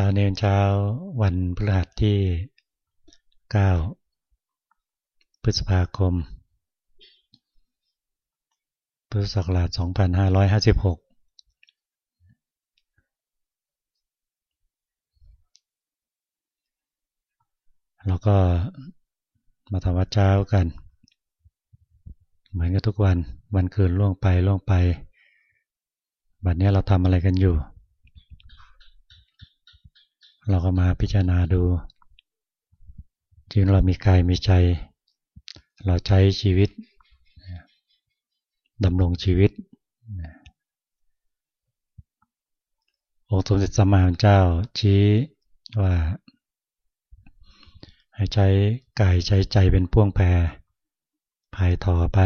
ช้าเนนเช้าวันพฤหัสที่ 9 พฤษภาคม พุทธศักราช 2556เราก็มาทำวัดเช้ากัน เหมือนกับทุกวัน วันคืนล่วงไปล่วงไปบัดนี้เราทำอะไรกันอยู่ เราก็มาพิจารณาดูจริงเรามีกายมีใจ เราใช้ชีวิตดำรงชีวิตองค์สมเด็จสัมมาเจ้าชี้ว่า ให้ใช้กายใช้ใจเป็นพ่วงแพรพายต่อไป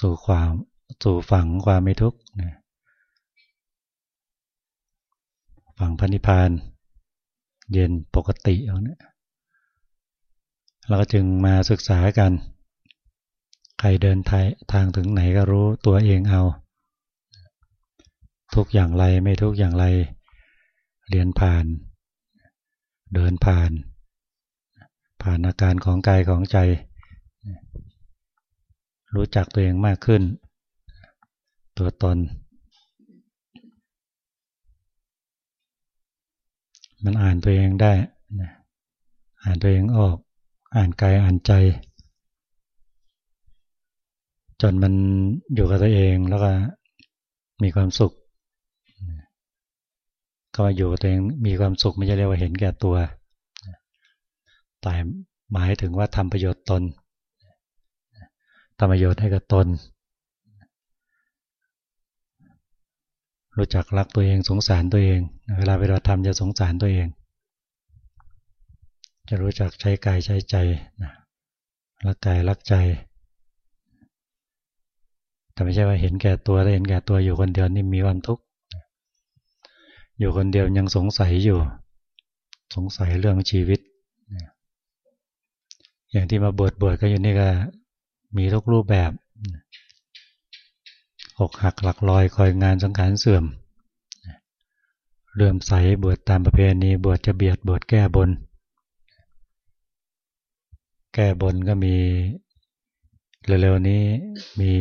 สู่ความสู่ฝังความไม่ทุกข์ ฝั่งพันิพาน เย็นปกติเอาเนี่ยเราก็จึงมาศึกษากัน ใครเดินทางถึงไหนก็รู้ตัวเองเอา ทุกอย่างไรไม่ทุกอย่างไรเรียนผ่าน เดินผ่าน ผ่านอาการของกายของใจ รู้จักตัวเองมากขึ้น ตัวตน มันอ่านตัวเองได้อ่านตัวเองออก อ่านกายอ่านใจ จนมันอยู่กับตัวเองแล้วก็มีความสุข ก็อยู่กับตัวเองมีความสุขไม่ใช่เรียกว่าเห็นแก่ตัว แต่หมายถึงว่าทำประโยชน์ตนทำประโยชน์ให้กับตน รู้จักรักตัวเองสงสารตัวเอง เวลาเวลาทำจะสงสารตัวเอง จะรู้จักใช้กายใช้ใจนะรักกายรักใจแต่ไม่ใช่ว่าเห็นแก่ตัวแต่เห็นแก่ตัวอยู่คนเดียวนี่มีความทุกข์อยู่คนเดียวยังสงสัยอยู่ สงสัยเรื่องชีวิต อย่างที่มาบวชบวชก็อยู่นี่ก็มีทุกรูปแบบอกหักหลักลอยคอยงานสังขารเสื่อม เรื่มใสบวชตามประเพณีบวชจะเบียดบวชแก้บน แก้บนก็มีเร็วๆนี้มี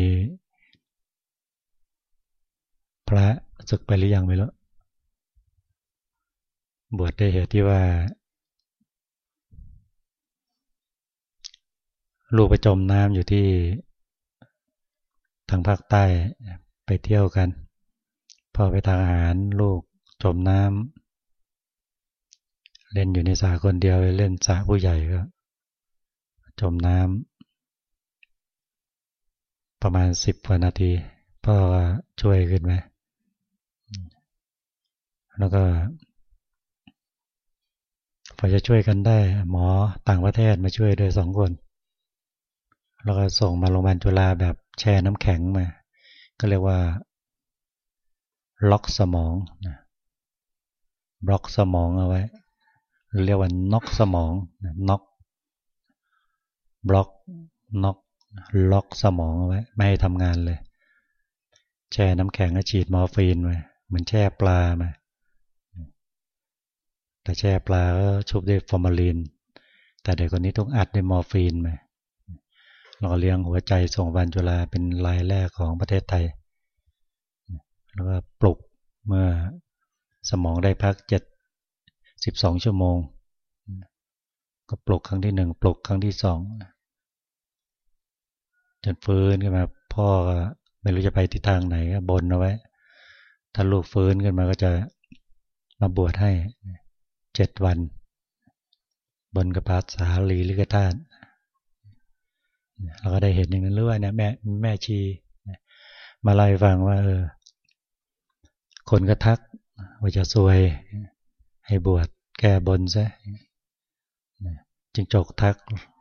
พระศึกไปหรือยังไม่รู้บวชได้เหตุที่ว่า ลูกไปจมน้ำอยู่ที่ทางภาคใต้ไปเที่ยวกัน พอไปทางอาหารลูก จมน้ำเล่นอยู่ในสาคนเดียวเล่นสาผู้ใหญ่ก็ จมน้ำประมาณสิบกว่านาทีพ่อช่วยขึ้นไหมแล้วก็พอจะช่วยกันได้ หมอต่างประเทศมาช่วยด้วยสองคน แล้วก็ส่งมาโรงพยาบาลจุฬาแบบแช่น้ำแข็งมา ก็เรียกว่า ล็อกสมองนะ บล็อกสมองเอาไว้เรียกว่าน็อกสมองน็อกบล็อกน็อกล็อกสมองเอาไว้ ไม่ให้ทำงานเลย แช่น้ำแข็งแล้วฉีดมอร์ฟีนไว้เหมือนแช่ปลามาแต่แช่ปลาก็ชุบด้วยฟอร์มาลีนแต่เด็กคนนี้ต้องอัดด้วยมอร์ฟีนมาเราเลี้ยงหัวใจส่งวันจุฬาเป็นรายแรกของประเทศไทย แล้วก็ปลุกเมื่อ สมองได้พักเจ็ดสิบสองชั่วโมง ก็ปลุกครั้งที่หนึ่งปลุกครั้งที่สองจนฟื้นขึ้นมาพ่อก็ไม่รู้จะไปทิศทางไหนก็บนเอาไว้ ถ้าลูกฟื้นขึ้นมาก็จะมาบวชให้เจ็ดวัน บนกระพาสาลีลิกธาตุเราก็ได้เห็นอย่างนั้นหรือว่าเนี่ยแม่แม่ชี มาเล่ฟังว่าเออคนก็ทัก ว่าจะซวย ให้บวชแก้บนซะจึงจกทัก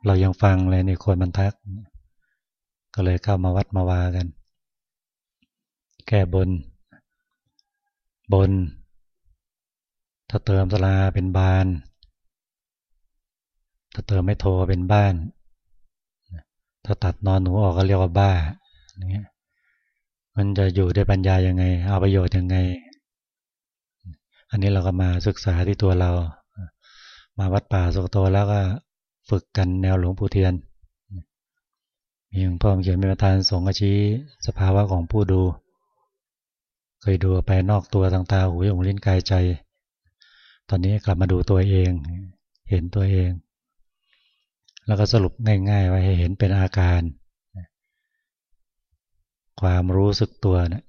เรายังฟังเลยในคนมันทัก ก็เลยเข้ามาวัดมาวากัน แก้บน บน ถ้าเติมสลาเป็นบาน ถ้าเติมไม่โทเป็นบ้าน ถ้าตัดนอนหนูออกก็เรียกว่าบ้าอย่างเงี้ยมันจะอยู่ด้วยปัญญายังไง เอาประโยชน์ยังไง อันนี้เราก็มาศึกษาที่ตัวเรา มาวัดป่าสุโตแล้วก็ฝึกกันแนวหลวงปู่เทียนมีหลวงพ่อเขียนเป็นประธานสงฆ์ชี้สภาวะของผู้ดู เคยดูไปนอกตัวทางตาหูจมูกลิ้นกายใจ ตอนนี้กลับมาดูตัวเอง เห็นตัวเอง แล้วก็สรุปง่ายๆไว้ให้เห็นเป็นอาการ ความรู้สึกตัวนะ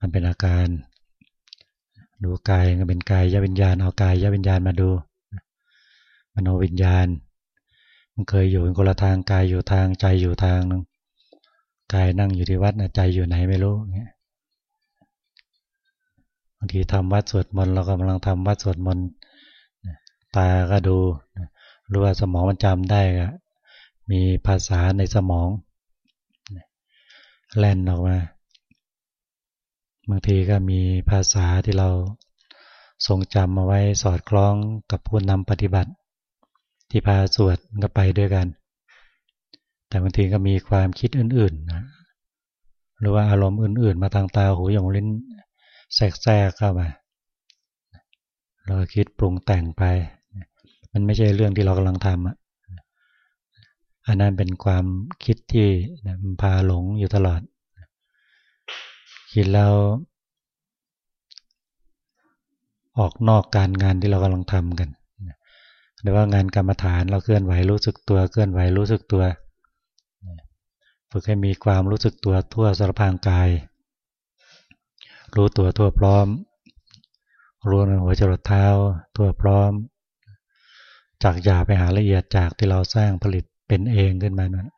มันเป็นอาการ ดูกายก็เป็นกายยวิญญาณเอากายยวิญญาณมาดูมโนวิญญาณ มันเคยอยู่คนละทางกายอยู่ทางใจอยู่ทางนึงกายนั่งอยู่ที่วัดนะใจอยู่ไหนไม่รู้เงี้ยบางทีทำวัดสวดมนต์เรากำลังทำวัดสวดมนต์ตาก็ดูรู้ว่าสมองมันจำได้ก็มีภาษาในสมองแล่นออกมา บางทีก็มีภาษาที่เราทรงจำมาไว้สอดคล้องกับผู้นำปฏิบัติ ที่พาสวดก็ไปด้วยกัน แต่บางทีก็มีความคิดอื่นๆนะหรือว่าอารมณ์อื่น ๆ มาทางตาหูจมูกลิ้นแทรกเข้ามาเราคิดปรุงแต่งไป มันไม่ใช่เรื่องที่เรากำลังทำอะอันนั้นเป็นความคิดที่มันพาหลงอยู่ตลอด คิดแล้ว ออกนอกการงานที่เรากำลังทำกันหรือว่างานกรรมฐานเราเคลื่อนไหวรู้สึกตัวเคลื่อนไหวรู้สึกตัว ฝึกให้มีความรู้สึกตัวทั่วสารพางกาย รู้ตัวทั่วพร้อม รู้ในหัวจรดเท้าทั่วพร้อม จากหยาไปหาละเอียดจากที่เราสร้างผลิตเป็นเองขึ้นมานั้น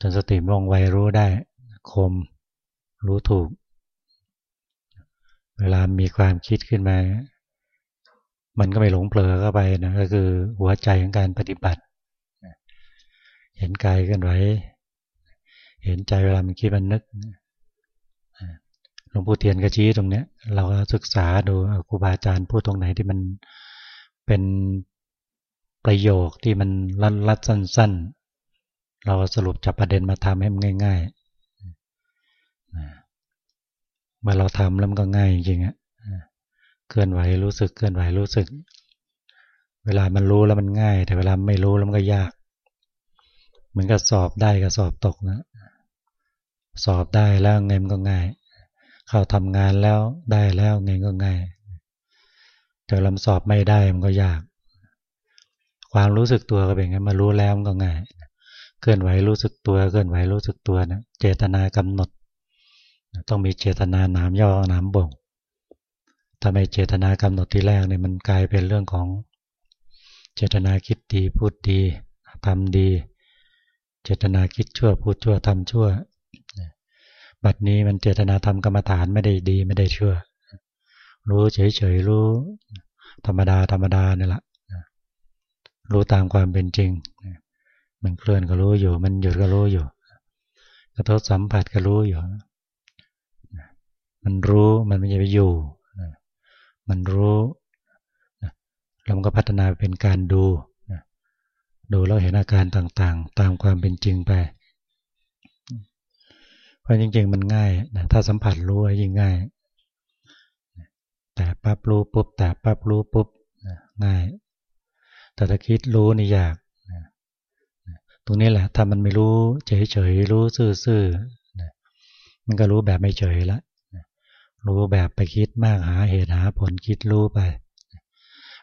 จนสติมองไวรู้ได้คม รู้ถูก เวลามีความคิดขึ้นมา มันก็ไม่หลงเผลอเข้าไปนะก็คือหัวใจของการปฏิบัติ เห็นกายเคลื่อนไหวเห็นใจเวลามันคิดมันนึกหลวงปู่เทียนก็ชี้ตรงเนี้ย เราก็ศึกษาดูครูบาอาจารย์พูดตรงไหนที่มันเป็นประโยคที่มันรัดรัดสั้น ๆ เราสรุปจับประเด็นมาทำให้มันง่าย ๆ เมื่อเราทำแล้วมันก็ง่ายจริงๆอะเคลื่อนไหวรู้สึกเคลื่อนไหวรู้สึก เวลามันรู้แล้วมันง่าย แต่เวลาไม่รู้แล้วมันก็ยากเหมือนกับสอบได้กับสอบตกนะ สอบได้แล้วไงมันก็ง่าย เข้าทำงานแล้วได้แล้วไงก็ง่าย แต่ลำสอบไม่ได้มันก็ยาก ความรู้สึกตัวก็เป็นไงมารู้แล้วมันก็ง่าย เคลื่อนไหวรู้สึกตัวเคลื่อนไหวรู้สึกตัวนะเจตนากำหนด ต้องมีเจตนาหนามย่อหนามบ่งถ้าไม่เจตนากำหนดที่แรกเนี่ยมันกลายเป็นเรื่องของเจตนาคิดดีพูดดีทำดี เจตนาคิดชั่วพูดชั่วทำชั่ว บัดนี้มันเจตนาทำกรรมฐานไม่ได้ดีไม่ได้ชั่ว รู้เฉยๆรู้ ธรรมดาธรรมดานี่แหละรู้ตามความเป็นจริง มันเคลื่อนก็รู้อยู่ มันหยุดก็รู้อยู่ กระทบสัมผัสก็รู้อยู่ มันรู้มันไม่ใช่ไปอยู่ มันรู้แล้วมันก็พัฒนาเป็นการดูดูแล้วเห็นอาการต่างๆ ตามความเป็นจริงไป เพราะจริงๆมันง่ายนะถ้าสัมผัสรู้ยิ่งง่าย แต่ปั๊บรู้ปุ๊บ แต่ปั๊บรู้ปุ๊บง่าย แต่ถ้าคิดรู้นี่ยากตรงนี้แหละถ้ามันไม่รู้เฉยๆรู้ซื่อๆมันก็รู้แบบไม่เฉยแล้ว รู้แบบไปคิดมากหาเหตุหาผลคิดรู้ไป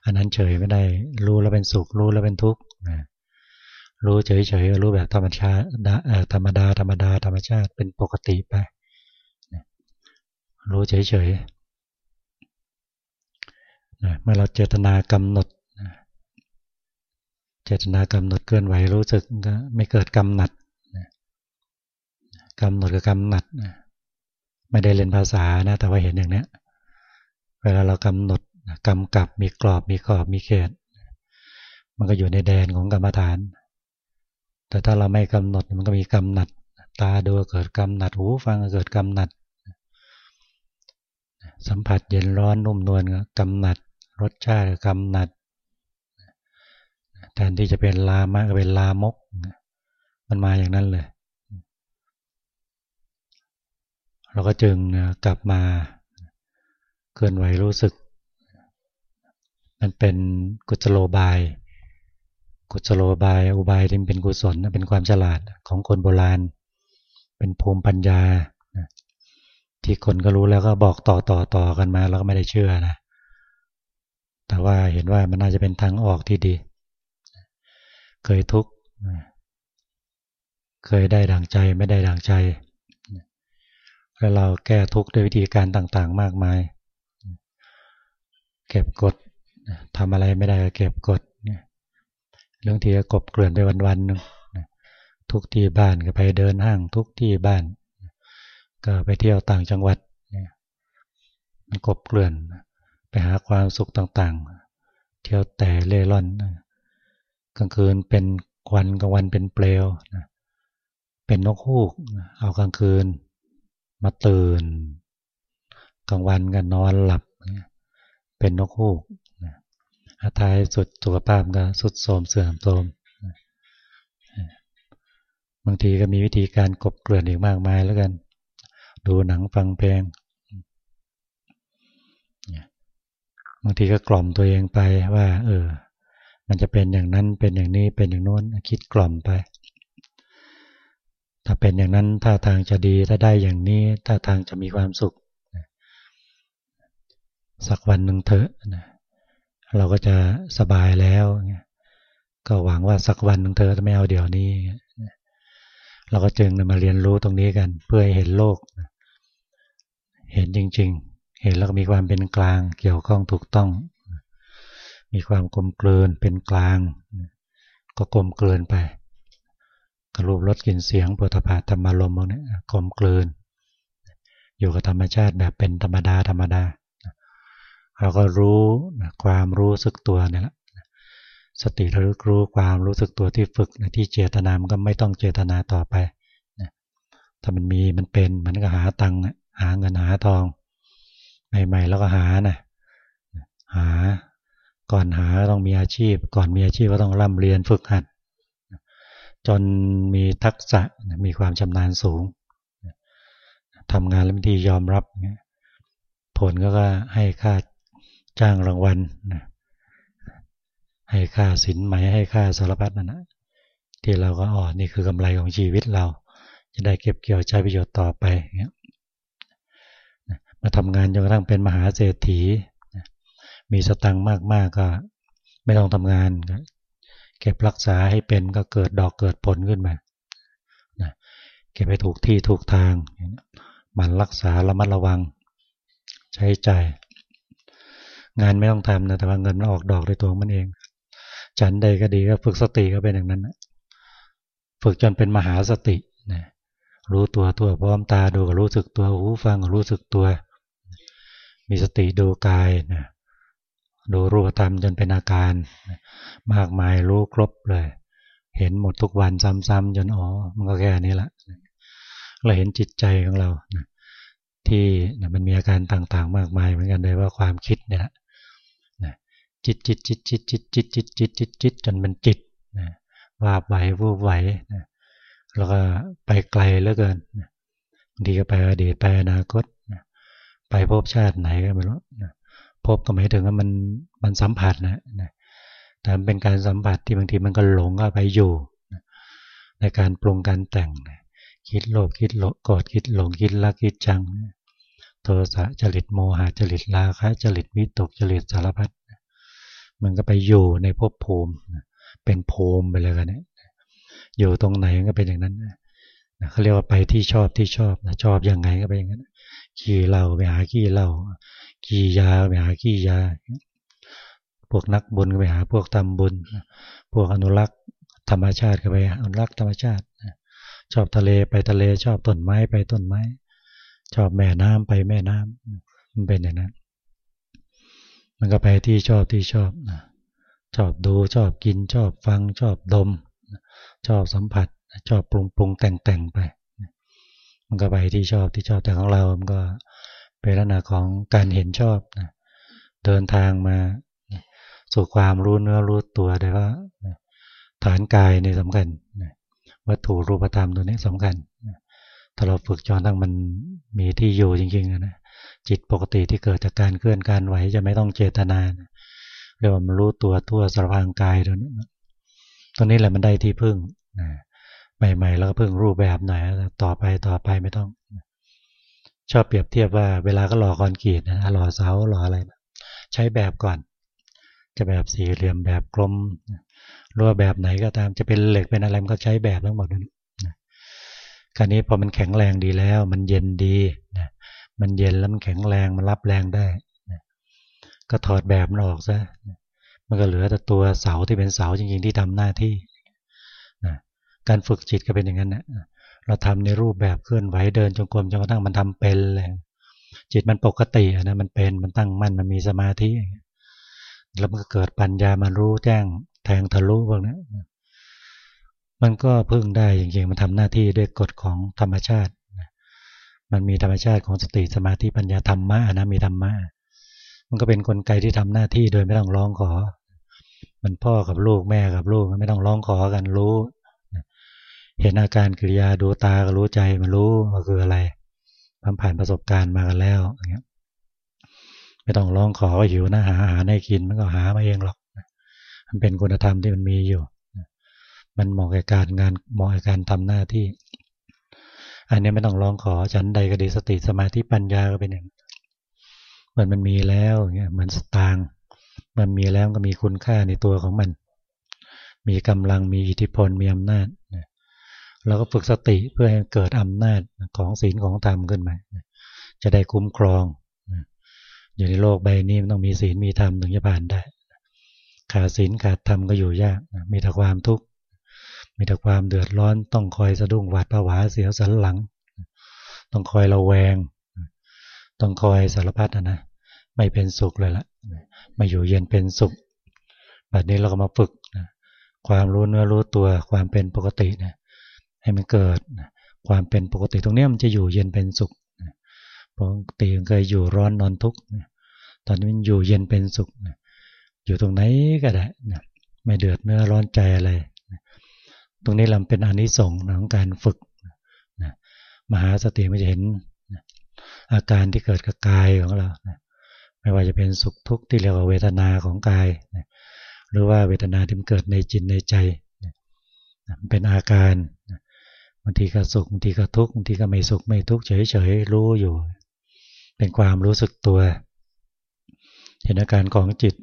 อันนั้นเฉยไม่ได้ รู้แล้วเป็นสุขรู้แล้วเป็นทุกข์รู้เฉยๆรู้แบบธรรมชาติธรรมดาธรรมดาธรรมชาติเป็นปกติไปรู้เฉยๆเมื่อเราเจตนากำหนดเจตนากำหนดเคลื่อนไหวรู้สึกก็ไม่เกิดกำหนัดกำหนดกับกำหนัด ไม่ได้เรียนภาษานะ แต่ว่าเห็นอย่างนี้เวลาเรากำหนดกำกับมีกรอบมีขอบมีเขต มันก็อยู่ในแดนของกรรมฐาน แต่ถ้าเราไม่กำหนดมันก็มีกำหนัด ตาดูเกิดกำหนัดหูฟังเกิดกำหนัด สัมผัสเย็นร้อนนุ่มนวลกำหนัด รสชาติกำหนัดแทนที่จะเป็นลามะก็เป็นลามก มันมาอย่างนั้นเลย เราก็จึงกลับมาเคลื่อนไหวรู้สึก มันเป็นกุศโลบาย กุศโลบายอุบายที่เป็นกุศลเป็นความฉลาดของคนโบราณ เป็นภูมิปัญญา ที่คนก็รู้แล้วก็บอกต่อต่อต่อกันมาแล้วก็ไม่ได้เชื่อนะแต่ว่าเห็นว่ามันน่าจะเป็นทางออกที่ดี เคยทุกข์เคยได้ดังใจไม่ได้ดังใจ แล้วเราแก้ทุกข์ด้วยวิธีการต่างๆ มากมาย เก็บกดทำอะไรไม่ได้ก็เก็บกดเรื่องที่กบเกลื่อนไปวันๆนึงทุกที่บ้านก็ไปเดินห้างทุกที่บ้าน ก็ไปเที่ยวต่างจังหวัดมันกบเกลื่อนไปหาความสุขต่างๆ เที่ยวแต่เล่ร่อนกลางคืนเป็นควันกลางวันเป็นเปลวเป็นนกฮูก เอากลางคืน มาตื่นกลางวันก็นอนหลับ เป็นนกฮูกอาทายสุดสุขภาพก็สุดโทมเสื่อมโทมบางทีก็มีวิธีการกบเกลื่อนอีกมากมายแล้วกัน ดูหนังฟังเพลงบางทีก็กล่อมตัวเองไปว่า เออ มันจะเป็นอย่างนั้นเป็นอย่างนี้เป็นอย่างโน้นคิดกล่อมไป ถ้าเป็นอย่างนั้นถ้าทางจะดี ถ้าได้อย่างนี้ถ้าทางจะมีความสุข สักวันหนึ่งเถอะเราก็จะสบายแล้ว ก็หวังว่าสักวันหนึ่งเธอจะไม่เอาเดี๋ยวนี้ เราก็จึงมาเรียนรู้ตรงนี้กัน เพื่อให้เห็นโลก เห็นจริง ๆ เห็นแล้วก็มีความเป็นกลาง เกี่ยวข้องถูกต้อง มีความกลมกลืนเป็นกลาง ก็กลมกลืนไป รูปรสกลิ่นเสียงปุถะพาธรรมารมณ์พวกนี้กลมกลืน อยู่กับธรรมชาติแบบเป็นธรรมดาธรรมดาเราก็รู้ความรู้สึกตัวนี่แหละสติระลึกรู้ความรู้สึกตัวที่ฝึกที่เจตนามันก็ไม่ต้องเจตนาต่อไปถ้ามันมีมันเป็นมันก็หาตังค์หาเงินหาทองใหม่ๆแล้วก็หานะหาก่อนหาต้องมีอาชีพ ก่อนมีอาชีพก็ต้องร่ำเรียนฝึกหัด จนมีทักษะมีความชำนาญสูงทำงานแล้วบางทียอมรับ ผลก็ให้ค่าจ้างรางวัลให้ค่าสินไหมให้ค่าสารพัดนั่นนะที่เราก็อ๋อนี่คือกำไรของชีวิตเรา จะได้เก็บเกี่ยวใช้ประโยชน์ต่อไปมาทำงานจนกระทั่งเป็นมหาเศรษฐีมีสตังค์มากๆก็ไม่ต้องทำงาน เก็บรักษาให้เป็นก็เกิดดอกเกิดผลขึ้นมานะเก็บไปถูกที่ถูกทาง มันรักษาระมัดระวัง ใช้ใจ งานไม่ต้องทำนะแต่ว่าเงินมันออกดอกด้วยตัวมันเอง ฉันใดก็ดีก็ฝึกสติก็เป็นอย่างนั้นนะฝึกจนเป็นมหาสตินะรู้ตัวตัวพร้อมตาดูก็รู้สึกตัวหูฟังก็รู้สึกตัว มีสติดูกายนะ ดูรูปธรรมจนเป็นอาการ มากมายรู้ครบเลย เห็นหมดทุกวันซ้ำๆจนอ๋อมันก็แค่นี้แหละเราเห็นจิตใจของเราที่มันมีอาการต่างๆ มากมายเหมือนกันเลยว่าความคิดเนี่ยนะจิตจิตจิตจิตจิตจิตจิตจิตจิตจิตจนมันจิตนะวาบไหววูบไหวนะแล้วก็ไปไกลเหลือเกินบางทีก็ไปอดีตไปอนาคต ไปพบชาติไหนก็ไม่รู้พ บก็หมายถึงว่ามันมันสัมผัสนะนะแต่เป็นการสัมผัสที่บางทีมันก็หลงเข้าไปอยู่ ในการปรุงการแต่ง คิดโลภคิดโลกอดคิดหลงคิดรักคิดจัง โทสะจริตโมหะจริตราคะจริตวิตกจริตสารพัดมันก็ไปอยู่ในภพภูมิเป็นภูมิไปเลยกันเนี่ยอยู่ตรงไหนก็เป็นอย่างนั้นเขาเรียกว่าไปที่ชอบที่ชอบชอบยังไงก็ไปอย่างนั้นขี่เหล้าไปหาขี่เหล้า ขี่ยาไปหาขี่ยา พวกนักบุญก็ไปหาพวกทำบุญ พวกอนุรักษ์ธรรมชาติก็ไปอนุรักษ์ธรรมชาติ ชอบทะเลไปทะเลชอบต้นไม้ไปต้นไม้ ชอบแม่น้ำไปแม่น้ำมันเป็นอย่างนั้น มันก็ไปที่ชอบที่ชอบชอบดูชอบกินชอบฟังชอบดม ชอบสัมผัสชอบปรุงปรุงแต่งแต่งไป มันก็ไปที่ชอบที่ชอบแต่ของเรา มันก็ เป็นลักษณะของการเห็นชอบนะเดินทางมาสู่ความรู้เนื้อรู้ตัวได้ว่าฐานกายในสำคัญวัตถุรูปธรรมตัวนี้สำคัญถ้าเราฝึกจนทั้งมันมีที่อยู่จริงๆนะจิตปกติที่เกิดจากการเคลื่อนการไหวจะไม่ต้องเจตนาเรียกว่ามันรู้ตัวทั่วสารพางกายตัวนี้ตัวนี้แหละมันได้ที่พึ่งใหม่ๆแล้วก็พึ่งรูปแบบหน่อยต่อไปต่อไปไม่ต้อง ชอบเปรียบเทียบว่าเวลาก็หล่อคอนกรีตนะหล่อเสาหล่ออะไรใช้แบบก่อน จะแบบสี่เหลี่ยมแบบกลมรัวแบบไหนก็ตามจะเป็นเหล็กเป็นอะไรมันก็ใช้แบบทั้งหมดนั้นคราวนี้พอมันแข็งแรงดีแล้ว มันเย็นดีนะมันเย็นแล้วมันแข็งแรงมันรับแรงได้นะก็ถอดแบบมันออกซะมันก็เหลือแต่ตัวเสาที่เป็นเสาจริงๆที่ทำหน้าที่นะการฝึกจิตก็เป็นอย่างนั้นนะ เราทำในรูปแบบเคลื่อนไหวเดินจงกรมจนกระทั่งมันทำเป็นเลยจิตมันปกตินะมันเป็นมันตั้งมั่นมันมีสมาธิแล้วมันก็เกิดปัญญามันรู้แจ้งแทงทะลุพวกนี้มันก็พึ่งได้จริงๆมันทำหน้าที่ด้วยกฎของธรรมชาติมันมีธรรมชาติของสติสมาธิปัญญาธรรมะนะมีธรรมะมันก็เป็นนกลไกที่ทำหน้าที่โดยไม่ต้องร้องขอ มันพ่อกับลูกแม่กับลูกไม่ต้องร้องขอกันรู้ เห็นอาการกิริยาดูตาก็รู้ใจมันรู้ว่าคืออะไรผ่านผ่านประสบการณ์มากันแล้วอย่างเงี้ยไม่ต้องร้องขอว่าหิวนะหาอาหารให้กินมันก็หามาเองหรอก มันเป็นคุณธรรมที่มันมีอยู่ มันเหมาะกับการงานเหมาะกับการทำหน้าที่ อันนี้ไม่ต้องร้องขอฉันใดก็ดีสติสมาธิปัญญาก็เป็นอย่างเหมือนมันมีแล้วเงี้ยเหมือนสตางมันมีแล้วก็มีคุณค่าในตัวของมัน มีกำลังมีอิทธิพลมีอำนาจ เราก็ฝึกสติเพื่อให้เกิดอำนาจของศีลของธรรมขึ้นมา จะได้คุ้มครอง อยู่ในโลกใบนี้มันต้องมีศีลมีธรรมถึงจะผ่านได้ ขาดศีลขาดธรรมก็อยู่ยาก มีแต่ความทุกข์ มีแต่ความเดือดร้อน ต้องคอยสะดุ้งหวาดผวาเสียวสันหลัง ต้องคอยระแวง ต้องคอยสารพัดนะ ไม่เป็นสุขเลยละไม่อยู่เย็นเป็นสุข แบบนี้เราก็มาฝึกความรู้เนื้อรู้ตัวความเป็นปกตินะ ให้มันเกิดความเป็นปกติตรงนี้มันจะอยู่เย็นเป็นสุขปกติเคยอยู่ร้อนนอนทุกข์ตอนนี้มันอยู่เย็นเป็นสุขอยู่ตรงไหนก็ได้ไม่เดือดเนื้อร้อนใจอะไรตรงนี้เราเป็นอนิสงส์ของการฝึกมหาสติมันจะเห็นอาการที่เกิดกับกายของเราไม่ว่าจะเป็นสุขทุกข์ที่เรียกว่าเวทนาของกายหรือว่าเวทนาที่มันเกิดในจิตในใจเป็นอาการนางทีก็สุขบางทีก็ทุกข์บางทีก็ไม่สุขไม่ทุกข์เฉยๆรู้อยู่ เป็นความรู้สึกตัว เห็นอาการของจิต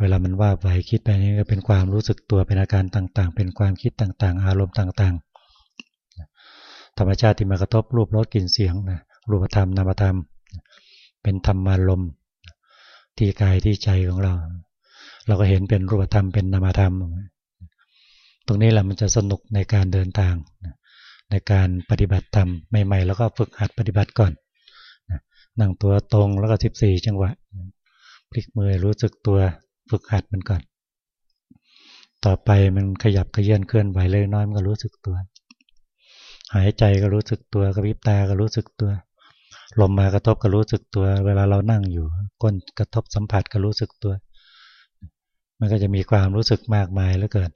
เวลามันว่าไปคิดไปนี่ก็เป็นความรู้สึกตัวเป็นอาการต่าง ๆ เป็นความคิดต่างๆ อารมณ์ต่างๆ ธรรมชาติที่มากระทบรูปรสกลิ่นเสียงนะรูปธรรมนามธรรม เป็นธรรมารมณ์ที่กายที่ใจของเรา เราก็เห็นเป็นรูปธรรมเป็นนามธรรม ตรงนี้แหละมันจะสนุกในการเดินทาง ในการปฏิบัติธรรมใหม่ ๆ แล้วก็ฝึกหัดปฏิบัติก่อนนั่งตัวตรงแล้วก็สิบสี่จังหวะ พลิกมือรู้สึกตัวฝึกหัดมันก่อน ต่อไปมันขยับขยื่นเคลื่อนไหวเล็กน้อยมันก็รู้สึกตัว หายใจก็รู้สึกตัวกระพริบตาก็รู้สึกตัวลมมากระทบก็รู้สึกตัว เวลาเรานั่งอยู่ก้นกระทบสัมผัสก็รู้สึกตัว มันก็จะมีความรู้สึกมากมายแล้วเกิด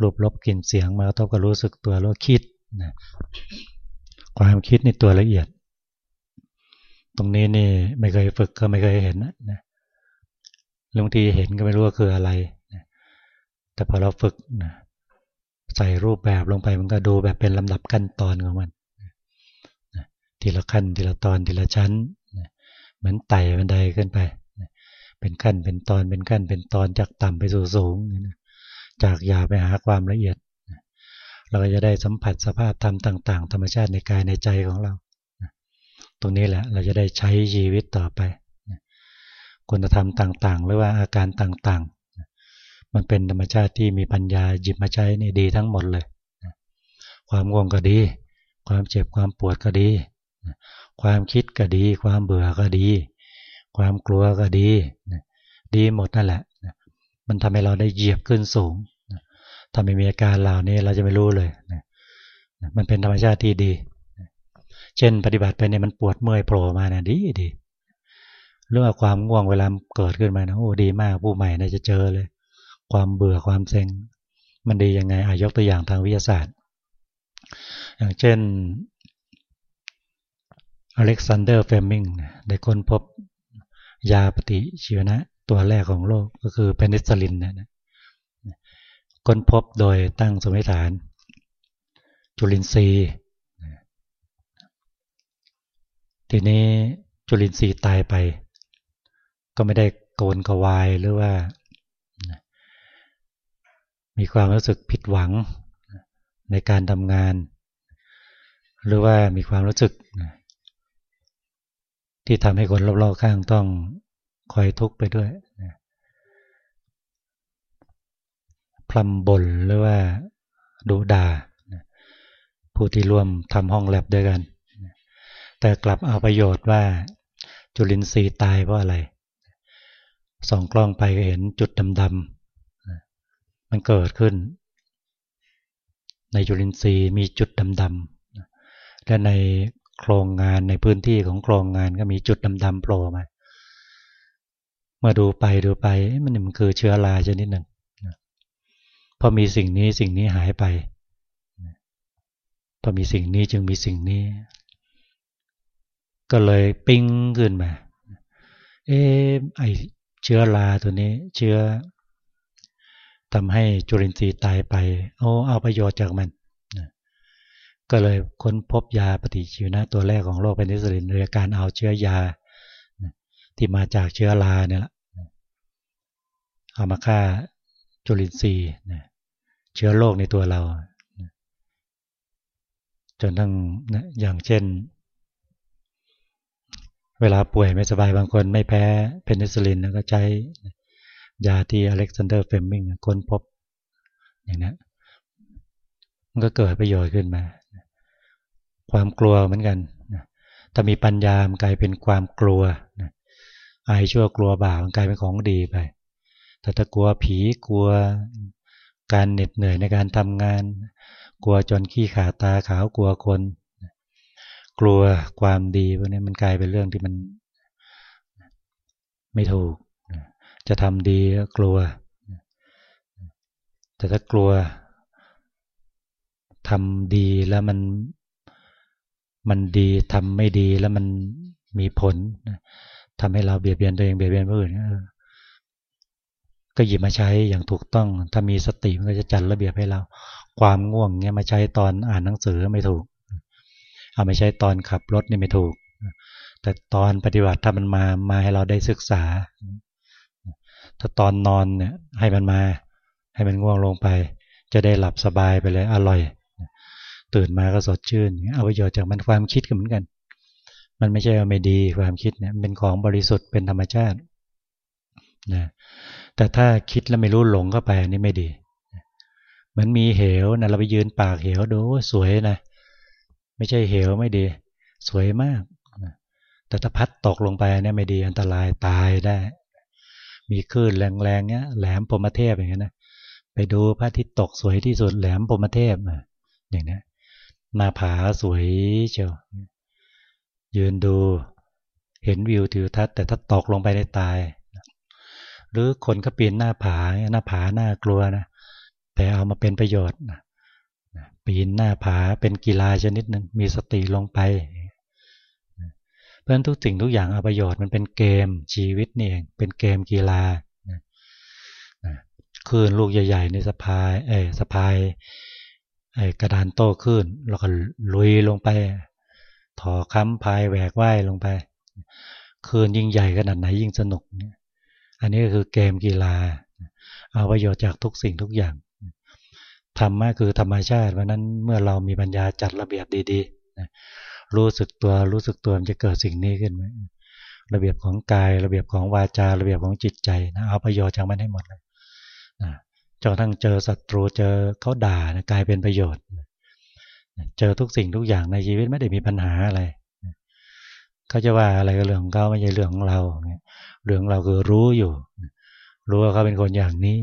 รูปลบกลิ่นเสียงมากระทบก็รู้สึกตัวแล้วคิด นะความคิดในตัวละเอียด ตรงนี้นี่ไม่เคยฝึกก็ไม่เคยเห็นนะบางทีเห็นก็ไม่รู้ว่าคืออะไรแต่พอเราฝึกนะใส่รูปแบบลงไปมันก็ดูแบบเป็นลำดับขั้นตอนของมันทีละขั้นทีละตอนทีละชั้นเหมือนไต่บันไดขึ้นไปเป็นขั้นเป็นตอนเป็นขั้นเป็นตอนจากต่ำไปสู่สูงจากหยาไปหาความละเอียด เราก็จะได้สัมผัสสภาพธรรมต่าง ๆ ธรรมชาติในกายในใจของเรา ตรงนี้แหละเราจะได้ใช้ชีวิตต่อไปคุณธรรมต่างๆ หรือว่าอาการต่างๆ มันเป็นธรรมชาติที่มีปัญญาหยิบมาใช้นี่ดีทั้งหมดเลย ความง่วงก็ดี ความเจ็บความปวดก็ดี ความคิดก็ดี ความเบื่อก็ดี ความกลัวก็ดี ดีหมดนั่นแหละ มันทำให้เราได้เหยียบขึ้นสูง ถ้าไม่มีอาการเหล่านี้เราจะไม่รู้เลยมันเป็นธรรมชาติที่ดี เช่นปฏิบัติไปเนี่ยมันปวดเมื่อยโผล่มาเนี่ยดีดีเรื่องความง่วงเวลาเกิดขึ้นมานะโอ้ดีมากผู้ใหม่น่าจะเจอเลย ความเบื่อความเซ็ง มันดียังไงอายกตัวอย่างทางวิทยาศาสตร์ อย่างเช่นอเล็กซานเดอร์เฟลมมิงได้ค้นพบยาปฏิชีวนะ ตัวแรกของโลกก็คือเพนิซิลินนะ ค้นพบโดยตั้งสมมติฐาน จุลินทรีย์ ทีนี้จุลินทรีย์ตายไป ก็ไม่ได้โวยวายหรือว่า มีความรู้สึกผิดหวังในการทำงาน หรือว่ามีความรู้สึก ที่ทำให้คนรอบๆข้างต้องคอยทุกข์ไปด้วย พลำบ่นหรือว่าดูด่าผู้ที่ร่วมทำห้องแลบด้วยกัน แต่กลับเอาประโยชน์ว่าจุลินทรีย์ตายเพราะอะไรส่องกล้องไปก็เห็นจุดดำๆมันเกิดขึ้น ในจุลินทรีย์มีจุดดำๆและในโครงงานในพื้นที่ของโครงงานก็มีจุดดำๆโผล่มาเมื่อดูไปดูไปมันมันคือเชื้อราชนิดหนึ่ง พอมีสิ่งนี้สิ่งนี้หายไป พอมีสิ่งนี้จึงมีสิ่งนี้ ก็เลยปิ้งขึ้นมา เออไอเชื้อราตัวนี้ เชื้อทำให้จุลินทรีย์ตายไป เอาเอาประโยชน์จากมันก็เลยค้นพบยาปฏิชีวนะตัวแรกของโลกเป็นนิสลินโดยการเอาเชื้อยาที่มาจากเชื้อราเนี่ยแหละเอามาฆ่า จุลินทรีย์เชื้อโรคในตัวเรา จนทั้งอย่างเช่น เวลาป่วยไม่สบายบางคนไม่แพ้เพนิซิลินก็ใช้ยาที่อเล็กซานเดอร์เฟลมมิงค้นพบอย่างนี้มันก็เกิดประโยชน์ขึ้นมา ความกลัวเหมือนกันถ้ามีปัญญามันกลายเป็นความกลัวอายชั่วกลัวบาปมันกลายเป็นของดีไป แต่ถ้ากลัวผีกลัวการเหน็ดเหนื่อยในการทำงาน กลัวจนขี้ขาตาขาวกลัวคน กลัวความดีพวกนี้มันกลายเป็นเรื่องที่มัน ไม่ถูก จะทำดีก็กลัว แต่ถ้ากลัวทำดีแล้วมันมันดีทำไม่ดีแล้วมันมีผลทำให้เราเบียดเบียนตัวเองเบียดเบียนผู้อื่น ก็หยิบมาใช้อย่างถูกต้อง ถ้ามีสติมันก็จะจัดระเบียบให้เรา ความง่วงเนี่ยมาใช้ตอนอ่านหนังสือไม่ถูก เอามาใช้ตอนขับรถนี่ไม่ถูก แต่ตอนปฏิบัติถ้ามันมา มาให้เราได้ศึกษา ถ้าตอนนอนเนี่ยให้มันมา ให้มันง่วงลงไป จะได้หลับสบายไปเลย อร่อย ตื่นมาก็สดชื่น เอาประโยชน์จากมันความคิดก็เหมือนกัน มันไม่ใช่ว่าไม่ดีความคิดเนี่ยเป็นของบริสุทธิ์เป็นธรรมชาตินะ แต่ถ้าคิดแล้วไม่รู้หลงเข้าไปนนี้ไม่ดีเหมือนมีเหวนะเราไปยืนปากเหวดูสวยนะไม่ใช่เหวไม่ดี สวยมากแต่ถ้าพัดตกลงไปเนี่ยไม่ดีอันตรายตายได้ มีคลื่นแรงๆเนี้ยแหลมพมเทพอย่างเงี้ยนะไปดูพระอาทิตย์ตกสวยที่สุดแหลมพมเทพอย่างนี้หน้าผาสวยเชียวยืนดูเห็นวิวทิวทัศน์แต่ถ้าตกลงไปได้ตาย หรือคนก็ปีนหน้าผาหน้าผาหน้ากลัวนะแต่เอามาเป็นประโยชน์ปีนหน้าผาเป็นกีฬาชนิดหนึ่งมีสติลงไป เพราะฉะนั้นทุกสิ่งทุกอย่างเอาประโยชน์มันเป็นเกมชีวิตนี่เองเป็นเกมกีฬาคลื่นลูกใหญ่ๆในสะพายเอสะพายไอกระดานโต้ขึ้นแล้วก็ลุยลงไป ถอค้ำพายแหวกว่ายลงไปคลื่นยิ่งใหญ่ขนาดไหนยิ่งสนุกเนี่ย อันนี้ก็คือเกมกีฬา เอาประโยชน์จากทุกสิ่งทุกอย่างธรรมะคือธรรมชาติเพราะนั้นเมื่อเรามีปัญญาจัดระเบียบดีๆรู้สึกตัวรู้สึกตัวมันจะเกิดสิ่งนี้ขึ้นไหมระเบียบของกายระเบียบของวาจา ระเบียบของจิตใจนะเอาประโยชน์จากมันให้หมดเลยนะจนทั้งเจอศัตรูเจอเขาด่านะกลายเป็นประโยชน์ เจอทุกสิ่งทุกอย่างในชีวิตไม่ได้มีปัญหาอะไร เขาจะว่าอะไรก็เรื่องของเขาไม่ใช่เรื่องของเราเรื่องเราคือรู้อยู่ รู้ว่าเขาเป็นคนอย่างนี้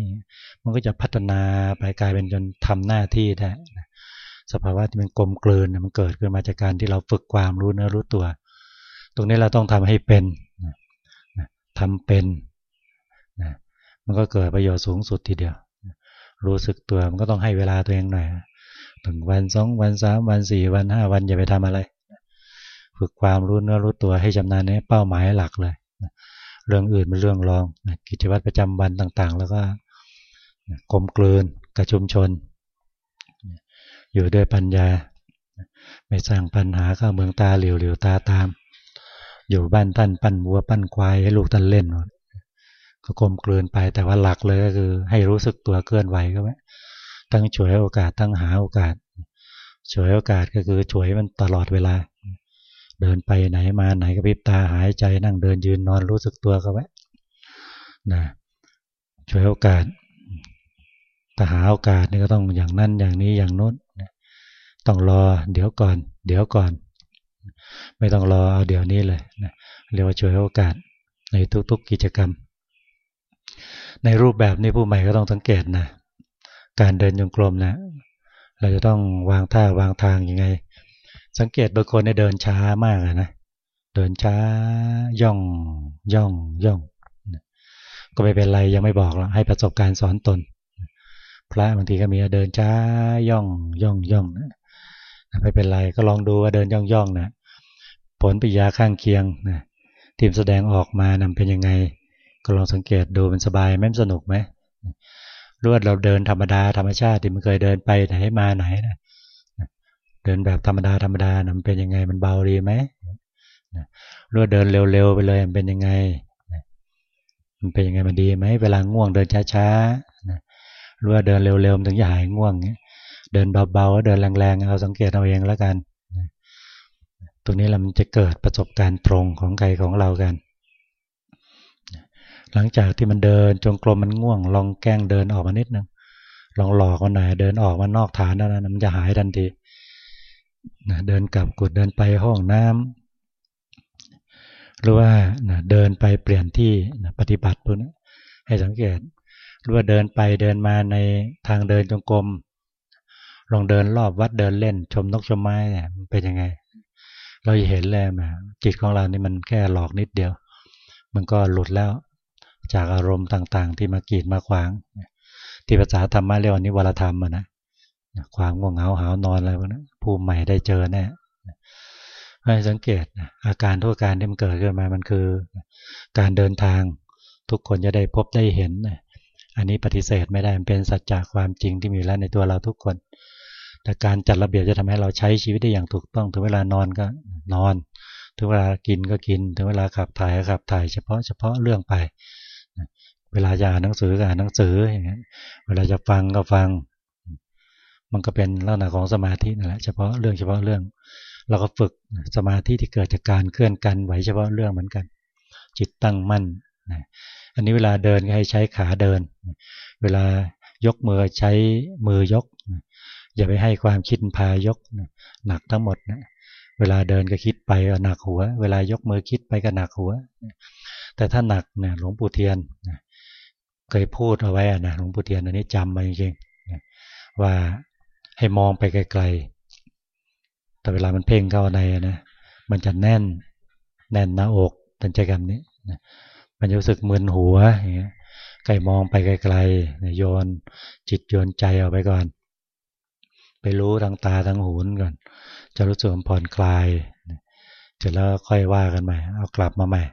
มันก็จะพัฒนาไปกลายเป็นจนทำหน้าที่ได้สภาวะที่มันกลมกลืนมันเกิดขึ้นมาจากการที่เราฝึกความรู้เนื้อรู้ตัว ตรงนี้เราต้องทำให้เป็นทำเป็นมันก็เกิดประโยชน์สูงสุดทีเดียว รู้สึกตัวมันก็ต้องให้เวลาตัวเองหน่อยถึงวันสองวันสามวันสี่วันห้าวันอย่าไปทำอะไร ฝึกความรู้เนื้อรู้ตัวให้ชำนาญในเป้าหมายหลักเลยเรื่องอื่นเป็นเรื่องรองกิจวัตรประจำวันต่างๆ แล้วก็กลมกลืนกับชุมชน อยู่ด้วยปัญญา ไม่สร้างปัญหาเข้าเมืองตาเหลียวเหลียวตาตาม อยู่บ้านท่านปั้นวัวปั้นควายให้ลูกท่านเล่นก็กลมกลืนไปแต่ว่าหลักเลยก็คือ ให้รู้สึกตัวเคลื่อนไหวก็ไว้ตั้งช่วยโอกาสตั้งหาโอกาสฉวยโอกาสก็คือฉวยมันตลอดเวลา เดินไปไหนมาไหนก็พิบตาหายใจนั่งเดินยืนนอนรู้สึกตัวก็ไว้นะฉวยโอกาสถ้าหาโอกาสนี่ก็ต้องอย่างนั้นอย่างนี้อย่างโน้นต้องรอเดี๋ยวก่อน เดี๋ยวก่อน ไม่ต้องรอเอาเดี๋ยวนี้เลยนะเรียกว่าช่วยโอกาสในทุกๆกิจกรรม ในรูปแบบนี้ผู้ใหม่ก็ต้องสังเกตนะการเดินจงกรมนะเราจะต้องวางท่าวางทางยังไง สังเกตบางคนเนี่ยเดินช้ามากนะเดินช้าย่องย่องย่องก็ไม่เป็นไรยังไม่บอกหรอกให้ประสบการณ์สอนตน พระบางทีก็มีเดินช้าย่องย่องย่องนะไม่เป็นไรก็ลองดูว่าเดินย่องย่องนะผลปิยาข้างเคียงนะทีมแสดงออกมานำเป็นยังไง ก็ลองสังเกตดูมันสบายไหมสนุกไหมรวดเราเดินธรรมดาธรรมชาติที่มันเคยเดินไปไหนมาไหนนะ เดินแบบธรรมดาธรรมดานะมันเป็นยังไงมันเบาดีไหมรวดเดินเร็วๆไปเลยมันเป็นยังไง มันเป็นยังไงมันดีไหมเวลาง่วงเดินช้าๆรวดเดินเร็วๆถึงจะหายง่วงเดินเบาๆเดินแรงๆเอาสังเกตเอาเองแล้วกันตรงนี้แหละมันจะเกิดประสบการณ์ตรงของใครของเรากัน หลังจากที่มันเดินจงกรมมันง่วง ลองแกล้งเดินออกมานิดนึงลองหลอกมันหน่อยเดินออกมานอกฐานแล้วนะมันจะหายทันที นะเดินกลับกุดเดินไปห้องน้ำหรือว่านะเดินไปเปลี่ยนที่นะปฏิบัติพวนี้ให้สังเกตหรือว่าเดินไปเดินมาในทางเดินจงกรมลองเดินรอบวัดเดินเล่น ชมนกชมไม้เนี่ยมันเป็นยังไง เราจะเห็นเลยมาจิตของเรานี่มันแค่หลอกนิดเดียว มันก็หลุดแล้วจากอารมณ์ต่างๆ ที่มากีดมาขวาง ที่ภาษาธรรมะเรียกว่านิวรธรรมนะ ความง่วงเหงาหานอนอะไรพวกนั้นผู้ใหม่ได้เจอแน่ให้สังเกตอาการทุกการที่มันเกิดขึ้นมามันคือ การเดินทางทุกคนจะได้พบได้เห็น อันนี้ปฏิเสธไม่ได้มันเป็นสัจจะความจริงที่มีแล้วในตัวเราทุกคน แต่การจัดระเบียบจะทำให้เราใช้ชีวิตได้อย่างถูกต้อง ถึงเวลานอนก็นอน ถึงเวลากินก็กิน ถึงเวลาขับถ่ายก็ขับถ่ายเฉพาะเฉพาะเรื่องไป เวลาจะอ่านหนังสือก็อ่านหนังสืออย่างเงี้ยเวลาจะฟังก็ฟัง มันก็เป็นลักษณะของสมาธินั่นแหละเฉพาะเรื่องเฉพาะเรื่อง เราก็ฝึกสมาธิที่เกิดจากการเคลื่อนกันไหวเฉพาะเรื่องเหมือนกัน จิตตั้งมั่นอันนี้เวลาเดินก็ให้ใช้ขาเดิน เวลายกมือใช้มือยก อย่าไปให้ความคิดพายกหนักทั้งหมดนะเวลาเดินก็คิดไปก็หนักหัว เวลายกมือคิดไปก็หนักหัว แต่ถ้าหนักเนี่ยหลวงปู่เทียนเคยพูดเอาไว้นะหลวงปู่เทียนอันนี้จำมาจริงๆว่า ให้มองไปไกลๆ แต่เวลามันเพ่งเข้าในนะ มันจะแน่น แน่นหน้าอกทันใจกันนี้นะมันรู้สึกมึนหัวอย่างเงี้ยไกลมองไปไกลๆโยนจิตโยนใจเอาไปก่อน ไปรู้ทางตาทางหูก่อน จะรู้สึกผ่อนคลายเสร็จแล้วค่อยว่ากันใหม่ เอากลับมาใหม่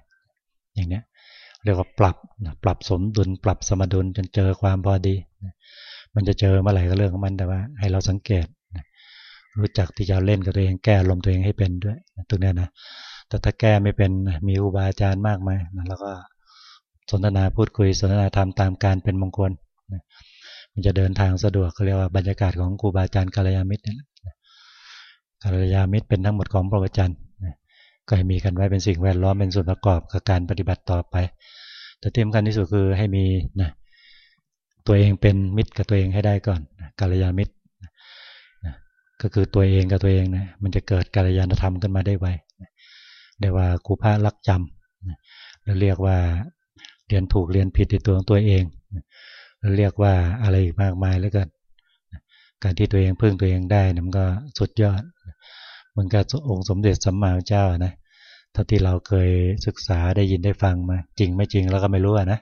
อย่างเนี้ยเรียกว่าปรับ ปรับสมดุล ปรับสมดุลจนเจอความพอดี มันจะเจอเมื่อไหร่ก็เรื่องของมันแต่ว่า ให้เราสังเกต รู้จักที่จะเล่นกับตัวเองแก้ลมตัวเองให้เป็นด้วยตรงนี้นะแต่ถ้าแก้ไม่เป็นมีอุบาอาจารย์มากมายแล้วก็สนทนาพูดคุยสนทนาธรรมตามการเป็นมงคลมันจะเดินทางสะดวกเขาเรียกว่าบรรยากาศของครูบาอาจารย์กัลยาณมิตรกัลยาณมิตรเป็นทั้งหมดของพระวจนะก็ให้มีกันไว้เป็นสิ่งแวดล้อมเป็นส่วนประกอบกับการปฏิบัติต่อไป แต่ที่สำคัญที่สุดคือให้มีนะ ตัวเองเป็นมิตรกับตัวเองให้ได้ก่อนกาลยามิตรก็คือตัวเองกับตัวเองนะมันจะเกิดกาลยานธรรมขึ้นมาได้ไวเรียกว่าครูพระรักจำเราเรียกว่าเรียนถูกเรียนผิดในตัวของตัวเองเราเรียกว่าอะไรอีกมากมายแล้วกันการที่ตัวเองพึ่งตัวเองได้นะมันก็สุดยอดมือนกับองค์สมเด็จสัมมาเจ้านะเท่าที่เราเคยศึกษาได้ยินได้ฟังมา จริงไม่จริงเราก็ไม่รู้นะ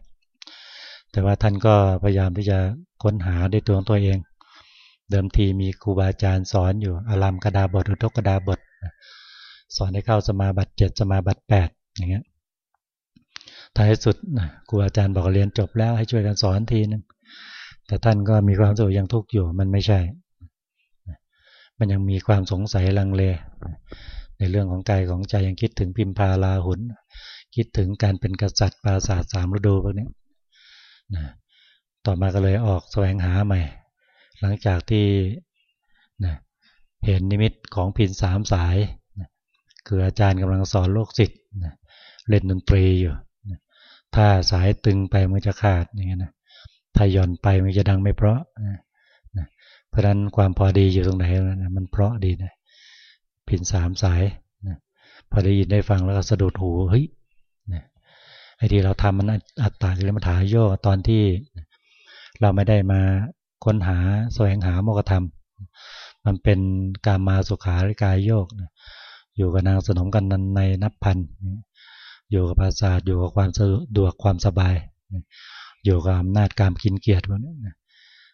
แต่ว่าท่านก็พยายามที่จะค้นหาด้วยตัวของตัวเอง เดิมทีมีครูบาอาจารย์สอนอยู่อารามกระดาบทอุทกกระดาบท สอนให้เข้าสมาบัติเจ็ดสมาบัติแปดอย่างเงี้ยท้ายสุดครูอาจารย์บอกเรียนจบแล้วให้ช่วยกันสอนทีนึงแต่ท่านก็มีความสุขยังทุกข์อยู่มันไม่ใช่ มันยังมีความสงสัยลังเล ในเรื่องของกายของใจยังคิดถึงพิมพาลาหุน คิดถึงการเป็นกษัตริย์ปราสาทสามฤดูพวกนี้ นะต่อมาก็เลยออกแสวงหาใหม่ หลังจากที่นะเห็นนิมิตของพินสามสายนะคืออาจารย์กำลังสอนโลกศิษย์นะเล่นดนตรีอยู่นะถ้าสายตึงไปมันจะขาดอย่างเงี้ยนะถ้าหย่อนไปมันจะดังไม่เพราะนะนะเพราะนั้นความพอดีอยู่ตรงไหนนะมันเพราะดีนะพินสามสายนะพอได้ยินได้ฟังแล้วก็สะดุดหูเฮ้ย ไอ้ที่เราทำมันอัตตาคือมัฐานโยตอนที่เราไม่ได้มาค้นหาแสวงหาโมกธรรม มันเป็นการมาสุขาริกายโยก อยู่กับนางสนมกันนันในนับพัน อยู่กับภาษาอยู่กับความสะดวกความสบาย อยู่กับอำนาจการกินเกียรติพวกนี้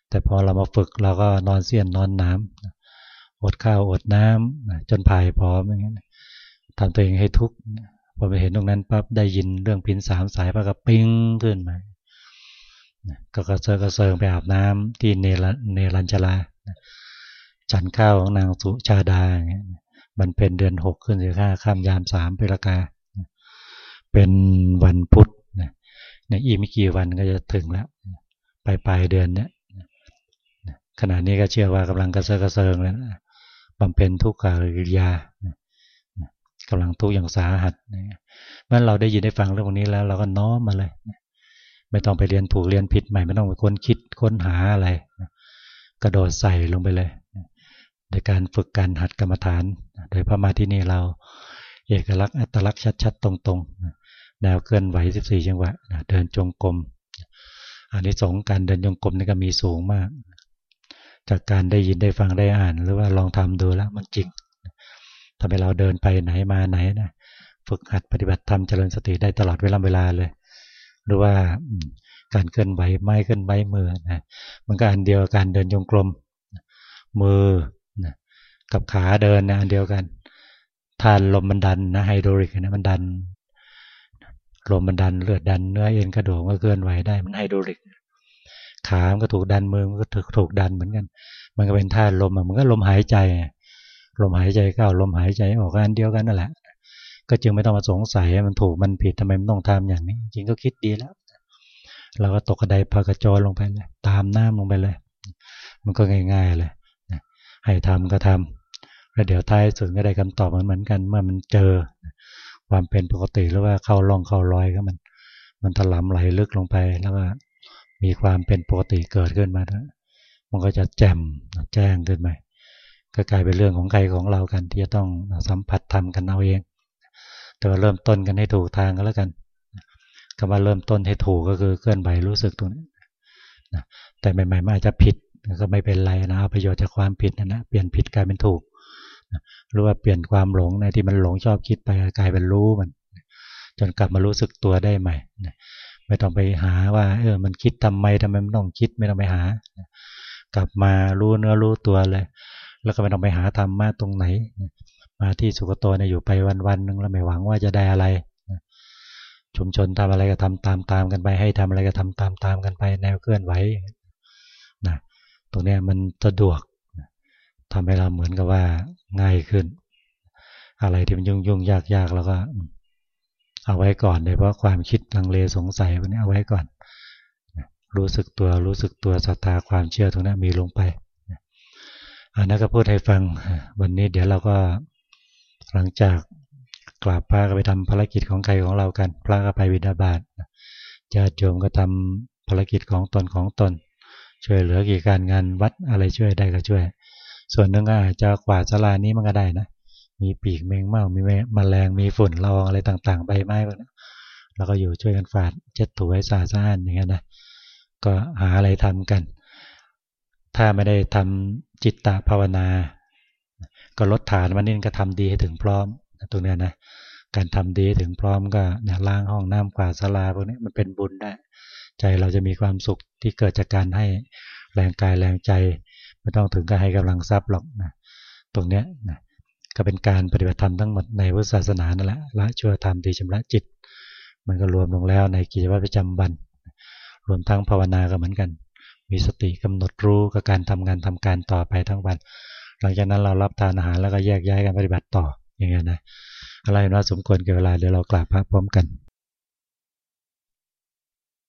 แต่พอเรามาฝึกเราก็นอนเสี้ยนนอนน้ำอดข้าวอดน้ำจนผายพร้อมอย่างนี้ทำตัวเองให้ทุกข์ พอไปเห็นตรงนั้นปั๊บได้ยินเรื่องพินสามสายปะก็ปิ้งขึ้นมาก็กระเซาะกระเซิงไปอาบน้ำที่เนรเนรัญชลาฉันข้าวของนางสุชาดามันเป็นเดือนหกขึ้นสิบห้าข้ามยามสามเปรากา เป็นวันพุธในอีกไม่กี่วันก็จะถึงแล้วปลายปลายเดือนเนี้ยขณะนี้ก็เชื่อว่ากำลังกระเซาะกระเซิงแล้วบำเพ็ญทุกขาริยา กำลังทุกอย่างสาหัสเมื่อเราได้ยินได้ฟังเรื่องนี้แล้ว เราก็น้อมมาเลย ไม่ต้องไปเรียนถูกเรียนผิดใหม่ ไม่ต้องไปค้นคิดค้นหาอะไร กระโดดใส่ลงไปเลย โดยการฝึกการหัดกรรมฐาน โดยพระมาที่นี่เรา เอกลักษณ์อัตลักษณ์ชัดๆ ตรงๆ แนวเคลื่อนไหว 14 จังหวะ เดินจงกรม อันนี้สงการเดินจงกรมนี่ก็มีสูงมาก จากการได้ยินได้ฟังได้อ่าน หรือว่าลองทำดูแล้วมันจริง ทำให้เราเดินไปไหนมาไหนนะฝึกหัดปฏิบัติธรรมเจริญสติได้ตลอดเวลาเวลาเลย หรือว่าการเคลื่อนไหวไม้เคลื่อนไหวมือนะมันก็อันเดียวการเดินจงกรมมือนะกับขาเดินนะอันเดียวกันธาตุลมมันดันนะไฮดรอลิกนะมันดันลมมันดันเลือดดันเนื้อเอ็นกระดูกก็เคลื่อนไหวได้มันไฮดรอลิกขามันก็ถูกดันมือมันก็ถูกถูกดันเหมือนกัน มันก็เป็นธาตุลมมันก็ลมหายใจ ลมหายใจเข้าลมหายใจออกอันเดียวกันนั่นแหละ ก็จึงไม่ต้องมาสงสัยมันถูกมันผิดทำไมมันต้องทำอย่างนี้ จริงก็คิดดีแล้ว เราก็ตกกระไดพากระจรลงไปเลย ตามน้ำลงไปเลย มันก็ง่าย ๆเลยให้ทำก็ทำแล้วเดี๋ยวท้ายสุดก็ได้คำตอบเหมือนกันเมื่อมันเจอ ความเป็นปกติหรือว่าเข้าล่องเข้ารอยก็มัน มันถลำไหลลึกลงไปแล้วก็มีความเป็นปกติเกิดขึ้นมา มันก็จะแจ่มแจ้งขึ้นไป ก็กลายเป็นเรื่องของใครของเรากันที่จะต้องสัมผัสทำกันเอาเอง แต่ว่าเริ่มต้นกันให้ถูกทางก็แล้วกันคำว่าเริ่มต้นให้ถูกก็คือเคลื่อนไหวรู้สึกตรงนี้นะแต่ใหม่ๆมันอาจจะผิดก็ไม่เป็นไรนะเอาประโยชน์จากความผิดนะนะเปลี่ยนผิดกลายเป็นถูกหรือว่าเปลี่ยนความหลงในที่มันหลงชอบคิดไปกลายเป็นรู้มัน จนกลับมารู้สึกตัวได้ใหม่ไม่ต้องไปหาว่าเออมันคิดทำไมทำไมมันต้องคิดไม่ต้องไปหากลับมารู้เนื้อรู้ตัวเลย แล้วก็ไม่ต้องไปหาธรรมะตรงไหน มาที่สุกโตเนี่ยอยู่ไปวันๆนึงแล้วไม่หวังว่าจะได้อะไรชุมชนทำอะไรก็ทำตามตามกันไป ให้ทำอะไรก็ทำตามตามกันไป แนวเคลื่อนไหวนะตรงนี้มันสะดวกทำให้เราเหมือนกับว่าง่ายขึ้น อะไรที่มันยุ่งยุ่งยากยากแล้วก็ เอาไว้ก่อนโดยเพราะความคิดลังเลสงสัยวันนี้เอาไว้ก่อน รู้สึกตัวรู้สึกตัวศรัทธาความเชื่อตรงนี้มีลงไป อันนั้นก็พูดให้ฟัง วันนี้เดี๋ยวเราก็หลังจากกราบพระก็ไปทำภารกิจของใครของเรากัน พระก็ไปวินาบาตญาติโยมก็ทำภารกิจของตนของตน ช่วยเหลือกี่การงานวัดอะไรช่วยได้ก็ช่วย ส่วนหนึ่งก็อาจจะกวาดสลานี้มันก็ได้นะ มีปีกเมงเม่ามีมแมลงมีฝุ่นละอองอะไรต่างๆ ใบไม้พวกนี้แล้วก็อยู่ช่วยกันฝาดเช็ดถูให้สะอาดอย่างเงี้ยนะ ก็หาอะไรทำกัน ถ้าไม่ได้ทำจิตตภาวนา ก็ลดฐานวันนี้ก็ทำดีให้ถึงพร้อมตรงนี้นะการทำดีถึงพร้อมก็นี่ยล้างห้องน้ำกวาดศาลาพวกนี้มันเป็นบุญได้ ใจเราจะมีความสุขที่เกิดจากการให้แรงกายแรงใจ ไม่ต้องถึงกับให้กำลังทรัพย์หรอกนะตรงเนี้ยนะก็เป็นการปฏิบัติธรรมทั้งหมดในพุทธศาสนานั่นแหละละชั่วธรรมดีชำระจิต มันก็รวมลงแล้วในกิจวัตรประจำวัน รวมทั้งภาวนาก็เหมือนกัน มีสติกำหนดรู้กับการทำงานทำการต่อไปทั้งวัน หลังจากนั้นเรารับทานอาหารแล้วก็แยกย้ายกันปฏิบัติต่ออย่างเงี้ยนะอะไรนะสมควรเกี่ยวเวลาเดี๋ยวเรากราบพระพร้อมกัน